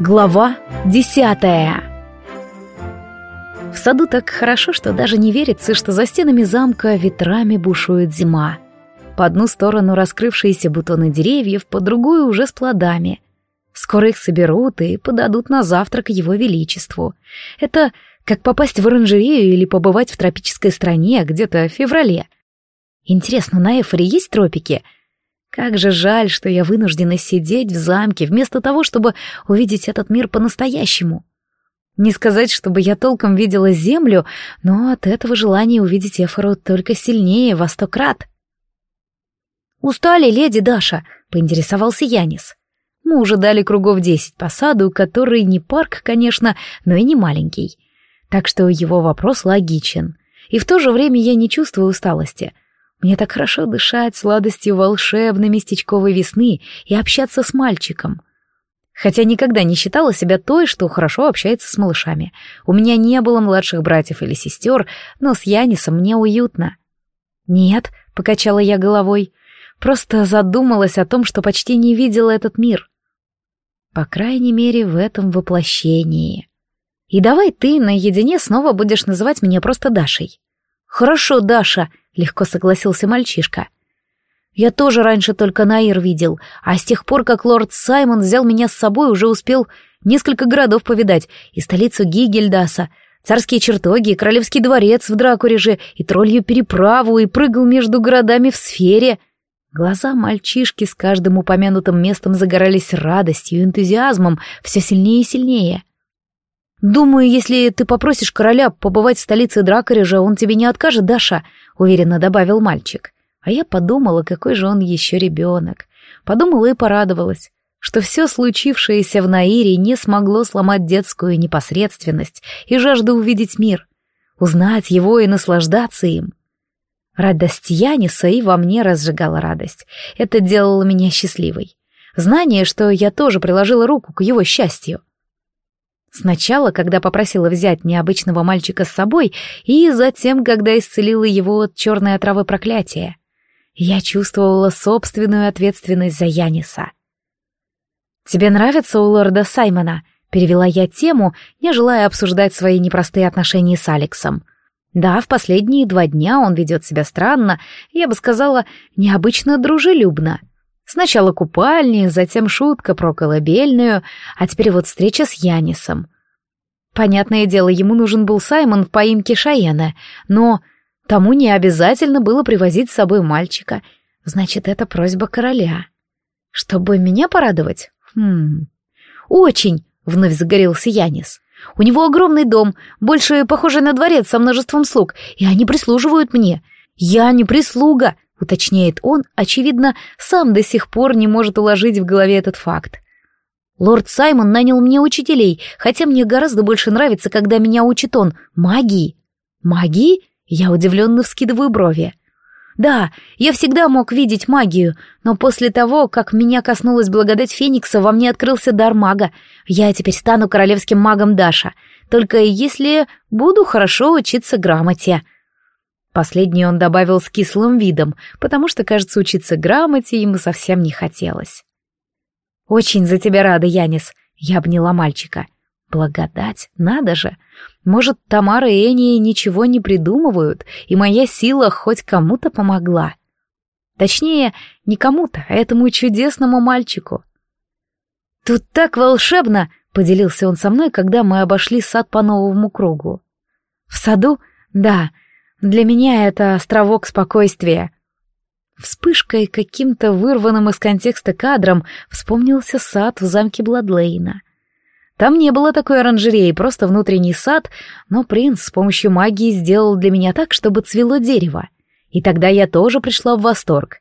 Глава десятая В саду так хорошо, что даже не верится, что за стенами замка ветрами бушует зима. По одну сторону раскрывшиеся бутоны деревьев, по другую уже с плодами. Скоро их соберут и подадут на завтрак его величеству. Это как попасть в оранжерею или побывать в тропической стране где-то в феврале. Интересно, на Эфоре есть тропики — как же жаль, что я вынуждена сидеть в замке, вместо того, чтобы увидеть этот мир по-настоящему. Не сказать, чтобы я толком видела землю, но от этого желание увидеть Эфору только сильнее во сто крат. «Устали, леди Даша?» — поинтересовался Янис. Мы уже дали кругов десять по саду, который не парк, конечно, но и не маленький. Так что его вопрос логичен. И в то же время я не чувствую усталости — мне так хорошо дышать сладостью волшебной местечковой весны и общаться с мальчиком. Хотя никогда не считала себя той, что хорошо общается с малышами. У меня не было младших братьев или сестер, но с Янисом мне уютно. «Нет», — покачала я головой, — просто задумалась о том, что почти не видела этот мир. По крайней мере, в этом воплощении. И давай ты наедине снова будешь называть меня просто Дашей. «Хорошо, Даша», — легко согласился мальчишка. «Я тоже раньше только Наир видел, а с тех пор, как лорд Саймон взял меня с собой, уже успел несколько городов повидать, и столицу Гигельдаса, царские чертоги, королевский дворец в Дракуреже, и троллью переправу, и прыгал между городами в сфере». Глаза мальчишки с каждым упомянутым местом загорались радостью и энтузиазмом все сильнее и сильнее. «Думаю, если ты попросишь короля побывать в столице Дракорежа, он тебе не откажет, Даша», — уверенно добавил мальчик. А я подумала, какой же он еще ребенок. Подумала и порадовалась, что все случившееся в Наире не смогло сломать детскую непосредственность и жажду увидеть мир, узнать его и наслаждаться им. Радость Яниса и во мне разжигала радость. Это делало меня счастливой. Знание, что я тоже приложила руку к его счастью. Сначала, когда попросила взять необычного мальчика с собой, и затем, когда исцелила его от черной отравы проклятия. Я чувствовала собственную ответственность за Яниса. «Тебе нравится у лорда Саймона?» — перевела я тему, не желая обсуждать свои непростые отношения с Алексом. Да, в последние два дня он ведет себя странно, я бы сказала, необычно дружелюбно. Сначала купальни, затем шутка про колыбельную, а теперь вот встреча с Янисом. Понятное дело, ему нужен был Саймон в поимке Шаена, но тому не обязательно было привозить с собой мальчика. Значит, это просьба короля. Чтобы меня порадовать? Хм... Очень, вновь загорелся Янис. У него огромный дом, больше похожий на дворец со множеством слуг, и они прислуживают мне. Я не прислуга, уточняет он, очевидно, сам до сих пор не может уложить в голове этот факт. Лорд Саймон нанял мне учителей, хотя мне гораздо больше нравится, когда меня учит он магии. Магии? Я удивленно вскидываю брови. Да, я всегда мог видеть магию, но после того, как меня коснулась благодать Феникса, во мне открылся дар мага. Я теперь стану королевским магом Даша, только если буду хорошо учиться грамоте. Последний он добавил с кислым видом, потому что, кажется, учиться грамоте ему совсем не хотелось. «Очень за тебя рада, Янис», — я обняла мальчика. «Благодать, надо же! Может, Тамара и Эния ничего не придумывают, и моя сила хоть кому-то помогла. Точнее, не кому-то, а этому чудесному мальчику». «Тут так волшебно!» — поделился он со мной, когда мы обошли сад по новому кругу. «В саду? Да, для меня это островок спокойствия. Вспышкой, каким-то вырванным из контекста кадром, вспомнился сад в замке Бладлейна. Там не было такой оранжереи, просто внутренний сад, но принц с помощью магии сделал для меня так, чтобы цвело дерево. И тогда я тоже пришла в восторг.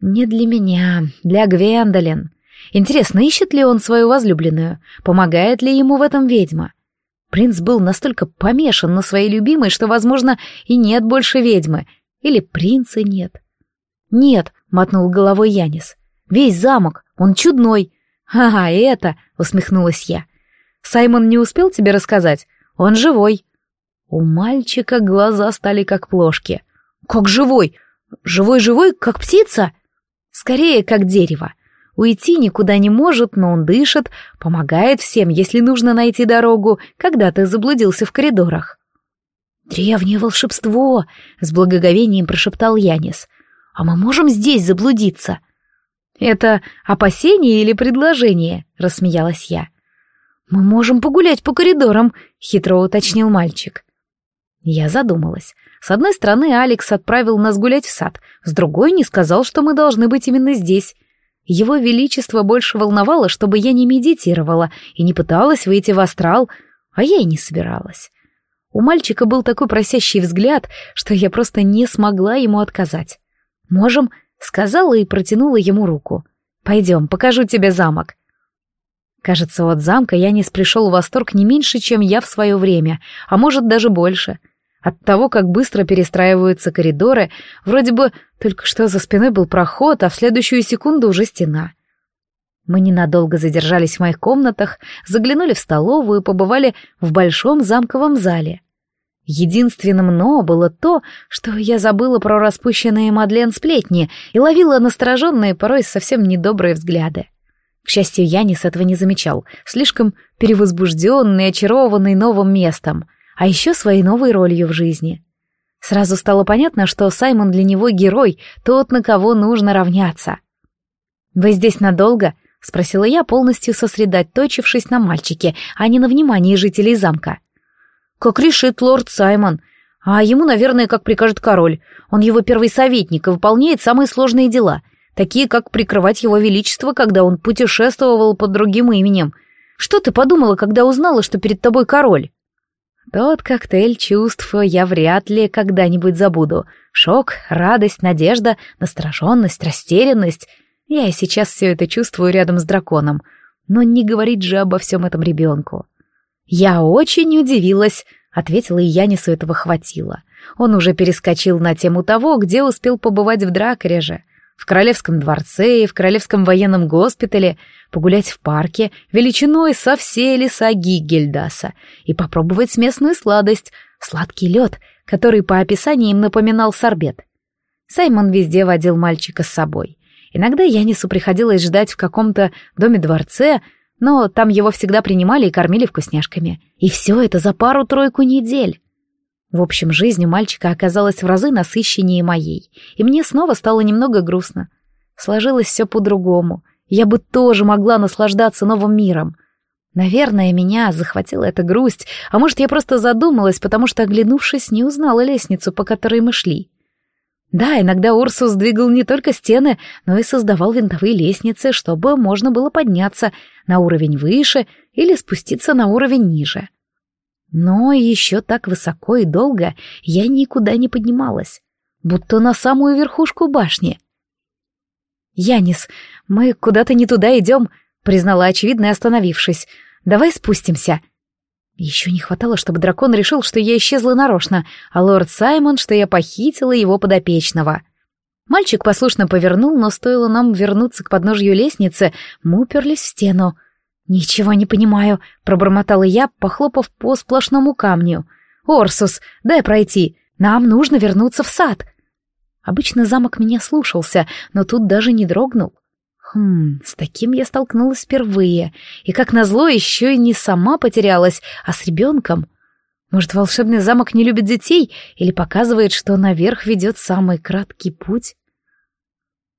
Не для меня, для Гвендолин. Интересно, ищет ли он свою возлюбленную? Помогает ли ему в этом ведьма? Принц был настолько помешан на своей любимой, что, возможно, и нет больше ведьмы. Или принца нет. «Нет», — мотнул головой Янис. «Весь замок, он чудной». «Ага, это», — усмехнулась я. «Саймон не успел тебе рассказать? Он живой». У мальчика глаза стали как плошки. «Как живой! Живой-живой, как птица!» «Скорее, как дерево. Уйти никуда не может, но он дышит, помогает всем, если нужно найти дорогу, когда ты заблудился в коридорах». «Древнее волшебство!» — с благоговением прошептал Янис. «А мы можем здесь заблудиться?» «Это опасение или предложение?» — рассмеялась я. «Мы можем погулять по коридорам», — хитро уточнил мальчик. Я задумалась. С одной стороны, Алекс отправил нас гулять в сад, с другой не сказал, что мы должны быть именно здесь. Его Величество больше волновало, чтобы я не медитировала и не пыталась выйти в астрал, а я и не собиралась. У мальчика был такой просящий взгляд, что я просто не смогла ему отказать. «Можем?» — сказала и протянула ему руку. «Пойдем, покажу тебе замок». Кажется, от замка Янис пришел в восторг не меньше, чем я в свое время, а может даже больше. От того, как быстро перестраиваются коридоры, вроде бы только что за спиной был проход, а в следующую секунду уже стена. Мы ненадолго задержались в моих комнатах, заглянули в столовую, побывали в большом замковом зале. Единственным «но» было то, что я забыла про распущенные Мадлен сплетни и ловила настороженные, порой совсем недобрые взгляды. К счастью, Янис этого не замечал, слишком перевозбужденный, очарованный новым местом, а еще своей новой ролью в жизни. Сразу стало понятно, что Саймон для него герой, тот, на кого нужно равняться. «Вы здесь надолго?» — спросила я, полностью сосредоточившись на мальчике, а не на внимании жителей замка. «Как решит лорд Саймон. А ему, наверное, как прикажет король. Он его первый советник и выполняет самые сложные дела — такие как прикрывать его величество, когда он путешествовал под другим именем. Что ты подумала, когда узнала, что перед тобой король? Тот коктейль чувств я вряд ли когда-нибудь забуду. Шок, радость, надежда, настороженность, растерянность. Я и сейчас все это чувствую рядом с драконом. Но не говорить же обо всем этом ребенку. Я очень удивилась, ответила, и Янису этого хватило. Он уже перескочил на тему того, где успел побывать в Дракореже в Королевском дворце и в Королевском военном госпитале, погулять в парке величиной со все леса Гигельдаса и попробовать местную сладость — сладкий лед, который по описаниям напоминал сорбет. Саймон везде водил мальчика с собой. Иногда Янису приходилось ждать в каком-то доме-дворце, но там его всегда принимали и кормили вкусняшками. И все это за пару-тройку недель. В общем, жизнь у мальчика оказалась в разы насыщеннее моей, и мне снова стало немного грустно. Сложилось все по-другому. Я бы тоже могла наслаждаться новым миром. Наверное, меня захватила эта грусть, а может, я просто задумалась, потому что, оглянувшись, не узнала лестницу, по которой мы шли. Да, иногда Урсус двигал не только стены, но и создавал винтовые лестницы, чтобы можно было подняться на уровень выше или спуститься на уровень ниже. Но еще так высоко и долго я никуда не поднималась, будто на самую верхушку башни. «Янис, мы куда-то не туда идем», — признала очевидно, остановившись. «Давай спустимся». Еще не хватало, чтобы дракон решил, что я исчезла нарочно, а лорд Саймон, что я похитила его подопечного. Мальчик послушно повернул, но стоило нам вернуться к подножью лестницы, мы уперлись в стену. «Ничего не понимаю», — пробормотала я, похлопав по сплошному камню. «Орсус, дай пройти. Нам нужно вернуться в сад». Обычно замок меня слушался, но тут даже не дрогнул. Хм, с таким я столкнулась впервые. И, как назло, еще и не сама потерялась, а с ребенком. Может, волшебный замок не любит детей или показывает, что наверх ведет самый краткий путь?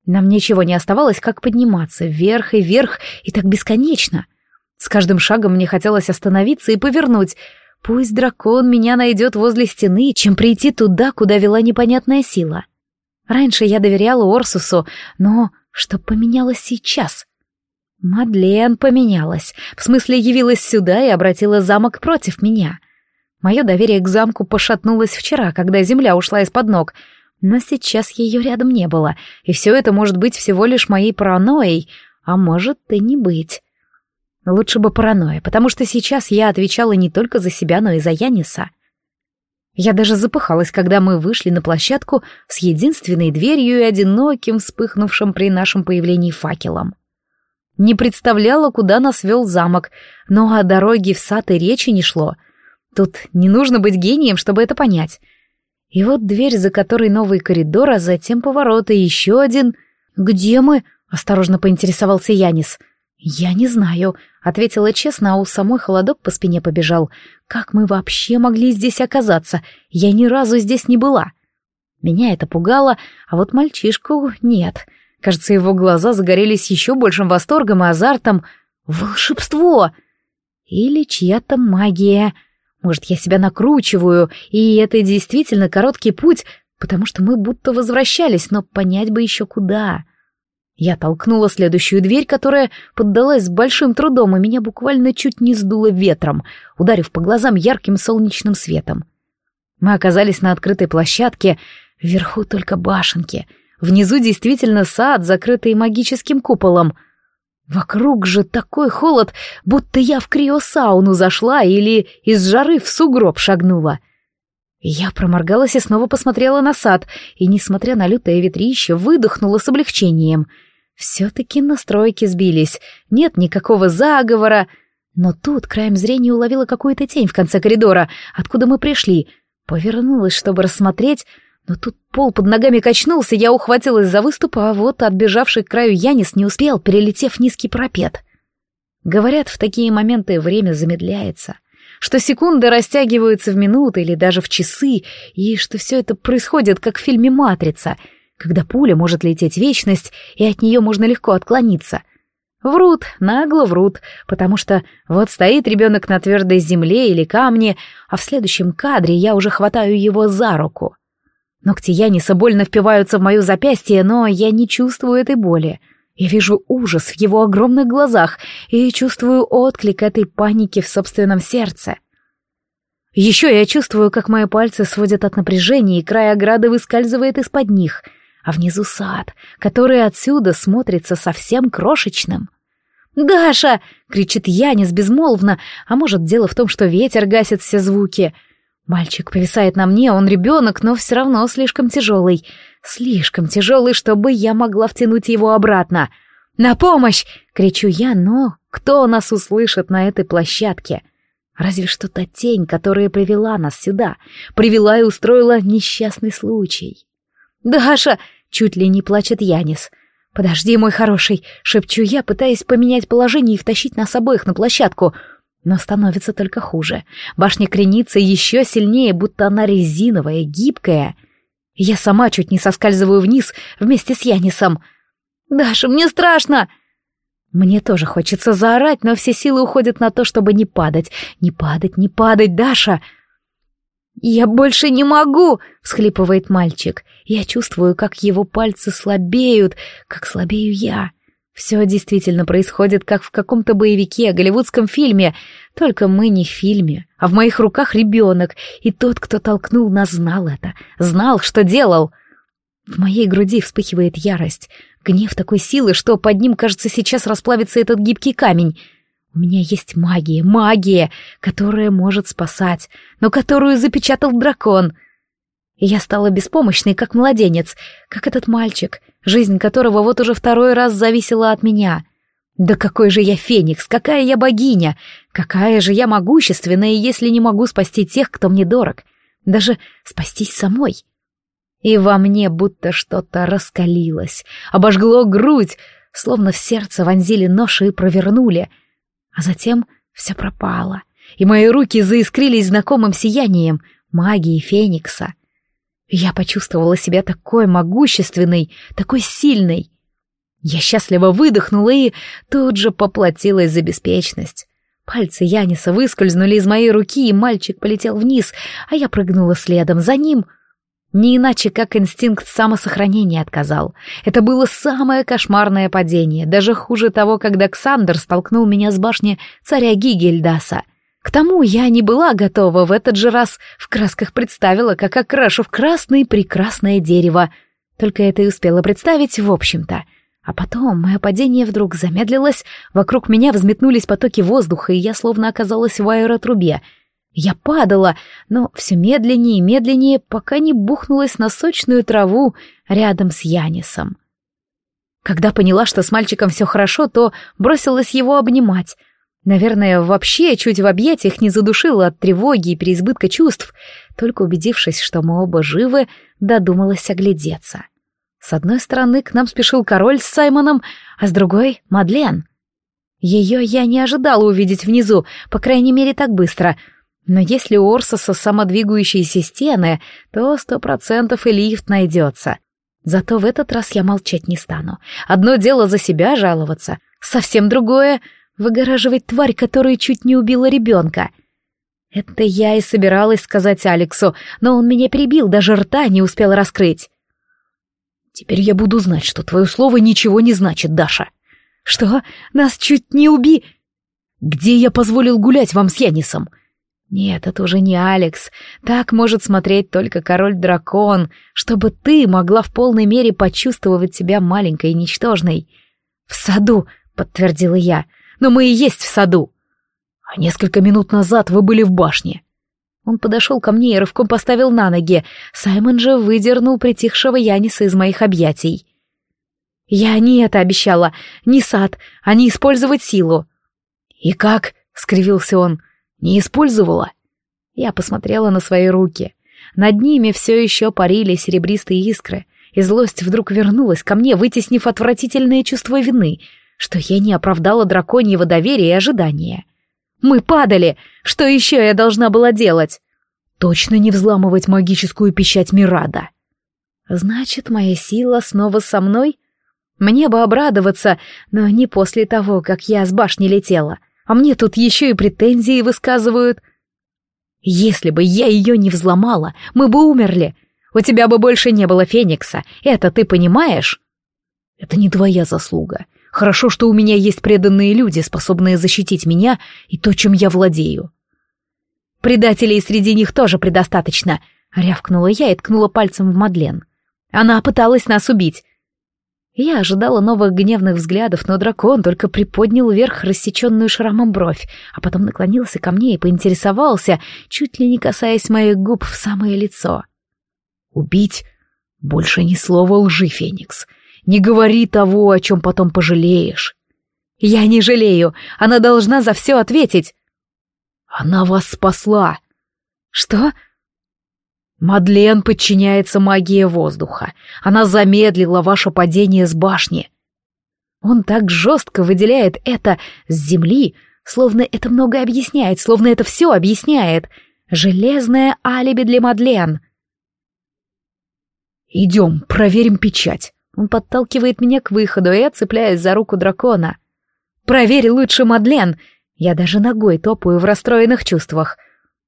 Нам ничего не оставалось, как подниматься вверх и вверх, и так бесконечно. С каждым шагом мне хотелось остановиться и повернуть. Пусть дракон меня найдет возле стены, чем прийти туда, куда вела непонятная сила. Раньше я доверяла Орсусу, но что поменялось сейчас? Мадлен поменялась, в смысле явилась сюда и обратила замок против меня. Мое доверие к замку пошатнулось вчера, когда земля ушла из-под ног, но сейчас ее рядом не было, и все это может быть всего лишь моей паранойей, а может и не быть. Лучше бы паранойя, потому что сейчас я отвечала не только за себя, но и за Яниса. Я даже запыхалась, когда мы вышли на площадку с единственной дверью и одиноким, вспыхнувшим при нашем появлении факелом. Не представляла, куда нас вел замок, но о дороге в сад и речи не шло. Тут не нужно быть гением, чтобы это понять. И вот дверь, за которой новый коридор, а затем поворот и еще один. «Где мы?» — осторожно поинтересовался Янис. «Я не знаю», — ответила честно, а у самой холодок по спине побежал. «Как мы вообще могли здесь оказаться? Я ни разу здесь не была». Меня это пугало, а вот мальчишку нет. Кажется, его глаза загорелись еще большим восторгом и азартом. «Волшебство!» Или чья-то магия. Может, я себя накручиваю, и это действительно короткий путь, потому что мы будто возвращались, но понять бы еще куда. Я толкнула следующую дверь, которая поддалась с большим трудом, и меня буквально чуть не сдуло ветром, ударив по глазам ярким солнечным светом. Мы оказались на открытой площадке, вверху только башенки. Внизу действительно сад, закрытый магическим куполом — Вокруг же такой холод, будто я в криосауну зашла или из жары в сугроб шагнула. Я проморгалась и снова посмотрела на сад, и, несмотря на лютое ветрище, выдохнула с облегчением. Все-таки настройки сбились, нет никакого заговора. Но тут краем зрения уловила какую-то тень в конце коридора, откуда мы пришли. Повернулась, чтобы рассмотреть, но тут пол под ногами качнулся, я ухватилась за выступ, а вот отбежавший к краю Янис не успел, перелетев низкий парапет. Говорят, в такие моменты время замедляется, что секунды растягиваются в минуты или даже в часы, и что все это происходит, как в фильме «Матрица», когда пуля может лететь вечность, и от нее можно легко отклониться. Врут, нагло врут, потому что вот стоит ребенок на твердой земле или камне, а в следующем кадре я уже хватаю его за руку — Ногти Яниса больно впиваются в мое запястье, но я не чувствую этой боли. Я вижу ужас в его огромных глазах и чувствую отклик этой паники в собственном сердце. Еще я чувствую, как мои пальцы сводят от напряжения, и край ограды выскальзывает из-под них, а внизу сад, который отсюда смотрится совсем крошечным. «Даша!» — кричит Янис безмолвно, а может, дело в том, что ветер гасит все звуки — Мальчик повисает на мне, он ребенок, но все равно слишком тяжелый. Слишком тяжелый, чтобы я могла втянуть его обратно. «На помощь!» — кричу я, но кто нас услышит на этой площадке? Разве что та тень, которая привела нас сюда, привела и устроила несчастный случай. «Даша!» — чуть ли не плачет Янис. «Подожди, мой хороший!» — шепчу я, пытаясь поменять положение и втащить нас обоих на площадку — но становится только хуже. Башня кренится еще сильнее, будто она резиновая, гибкая. Я сама чуть не соскальзываю вниз вместе с Янисом. «Даша, мне страшно!» Мне тоже хочется заорать, но все силы уходят на то, чтобы не падать. Не падать, не падать, Даша! «Я больше не могу!» — всхлипывает мальчик. Я чувствую, как его пальцы слабеют, как слабею я. Все действительно происходит, как в каком-то боевике, голливудском фильме. Только мы не в фильме, а в моих руках ребенок, и тот, кто толкнул нас, знал это, знал, что делал. В моей груди вспыхивает ярость, гнев такой силы, что под ним, кажется, сейчас расплавится этот гибкий камень. У меня есть магия, магия, которая может спасать, но которую запечатал дракон — я стала беспомощной, как младенец, как этот мальчик, жизнь которого вот уже второй раз зависела от меня. Да какой же я феникс, какая я богиня, какая же я могущественная, если не могу спасти тех, кто мне дорог, даже спастись самой. И во мне будто что-то раскалилось, обожгло грудь, словно в сердце вонзили нож и провернули. А затем все пропало, и мои руки заискрились знакомым сиянием магии феникса — я почувствовала себя такой могущественной, такой сильной. Я счастливо выдохнула и тут же поплатилась за беспечность. Пальцы Яниса выскользнули из моей руки, и мальчик полетел вниз, а я прыгнула следом за ним. Не иначе, как инстинкт самосохранения отказал. Это было самое кошмарное падение, даже хуже того, когда Ксандр столкнул меня с башни царя Гигельдаса — к тому я не была готова в этот же раз, в красках представила, как окрашу в красное прекрасное дерево. Только это и успела представить в общем-то. А потом мое падение вдруг замедлилось, вокруг меня взметнулись потоки воздуха, и я словно оказалась в аэротрубе. Я падала, но все медленнее и медленнее, пока не бухнулась на сочную траву рядом с Янисом. Когда поняла, что с мальчиком все хорошо, то бросилась его обнимать — Наверное, вообще чуть в объятиях не задушила от тревоги и переизбытка чувств, только убедившись, что мы оба живы, додумалась оглядеться. С одной стороны к нам спешил король с Саймоном, а с другой — Мадлен. Ее я не ожидала увидеть внизу, по крайней мере, так быстро. Но если у Орсоса самодвигающиеся стены, то сто процентов и лифт найдется. Зато в этот раз я молчать не стану. Одно дело за себя жаловаться, совсем другое — выгораживать тварь, которая чуть не убила ребенка. Это я и собиралась сказать Алексу, но он меня перебил, даже рта не успел раскрыть. «Теперь я буду знать, что твое слово ничего не значит, Даша», «Что? Нас чуть не уби...» «Где я позволил гулять вам с Янисом?» «Нет, это уже не Алекс. Так может смотреть только король-дракон, чтобы ты могла в полной мере почувствовать себя маленькой и ничтожной». «В саду», — подтвердила я. «Но мы и есть в саду». «А несколько минут назад вы были в башне». Он подошел ко мне и рывком поставил на ноги. Саймон же выдернул притихшего Яниса из моих объятий. «Я не это обещала, не сад, а не использовать силу». «И как?» — скривился он. «Не использовала?» Я посмотрела на свои руки. Над ними все еще парили серебристые искры, и злость вдруг вернулась ко мне, вытеснив отвратительное чувство вины, что я не оправдала драконьего доверия и ожидания. «Мы падали! Что еще я должна была делать?» «Точно не взламывать магическую печать Мирада!» «Значит, моя сила снова со мной?» Мне бы обрадоваться, но не после того, как я с башни летела. А мне тут еще и претензии высказывают. Если бы я ее не взломала, мы бы умерли. У тебя бы больше не было Феникса. Это ты понимаешь? Это не твоя заслуга. Хорошо, что у меня есть преданные люди, способные защитить меня и то, чем я владею. Предателей среди них тоже предостаточно, рявкнула я и ткнула пальцем в Мадлен. Она пыталась нас убить. Я ожидала новых гневных взглядов, но дракон только приподнял вверх рассеченную шрамом бровь, а потом наклонился ко мне и поинтересовался, чуть ли не касаясь моих губ в самое лицо. «Убить? Больше ни слова лжи, Феникс. Не говори того, о чем потом пожалеешь». «Я не жалею. Она должна за все ответить». «Она вас спасла». «Что?» Мадлен подчиняется магии воздуха. Она замедлила ваше падение с башни. Он так жестко выделяет это с земли, словно это многое объясняет, словно это все объясняет. Железное алиби для Мадлен. «Идем, проверим печать». Он подталкивает меня к выходу, и я цепляюсь за руку дракона. «Проверь лучше Мадлен!» Я даже ногой топаю в расстроенных чувствах.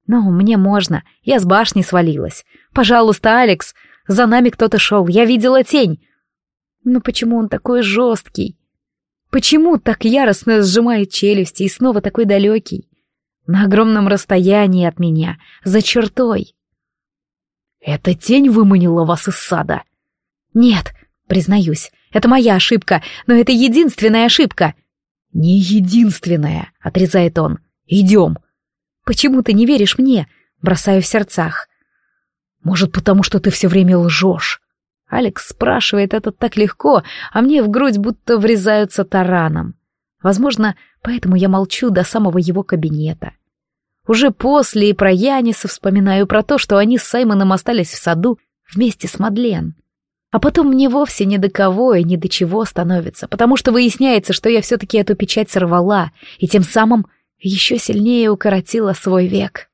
Но мне можно, я с башни свалилась. Пожалуйста, Алекс, за нами кто-то шел, я видела тень. Но почему он такой жесткий? Почему так яростно сжимает челюсти и снова такой далекий? На огромном расстоянии от меня, за чертой. Эта тень выманила вас из сада. Нет, признаюсь, это моя ошибка, но это единственная ошибка. Не единственная, отрезает он. Идем. Почему ты не веришь мне? Бросаю в сердцах. Может, потому что ты все время лжешь? Алекс спрашивает это так легко, а мне в грудь будто врезаются тараном. Возможно, поэтому я молчу до самого его кабинета. Уже после и про Яниса вспоминаю про то, что они с Саймоном остались в саду вместе с Мадлен. А потом мне вовсе ни до кого и ни до чего становится, потому что выясняется, что я все-таки эту печать сорвала, и тем самым еще сильнее укоротила свой век.